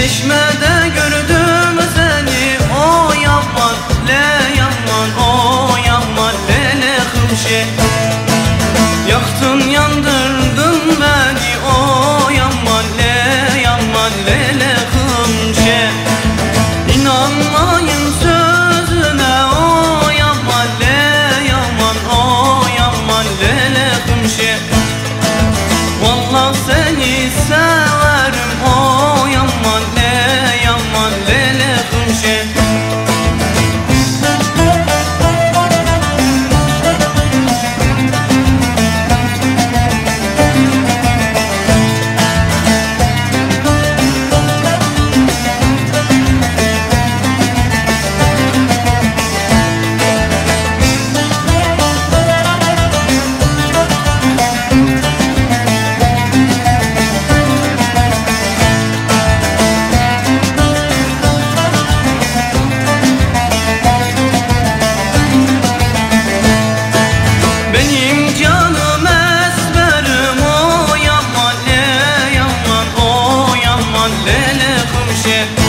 Çeşmede gördüm seni. O yaman le yaman o yaman beni hımşe. Yaktın yandırdın beni. O yaman le yaman le le hımşe. İnan علينا خمشه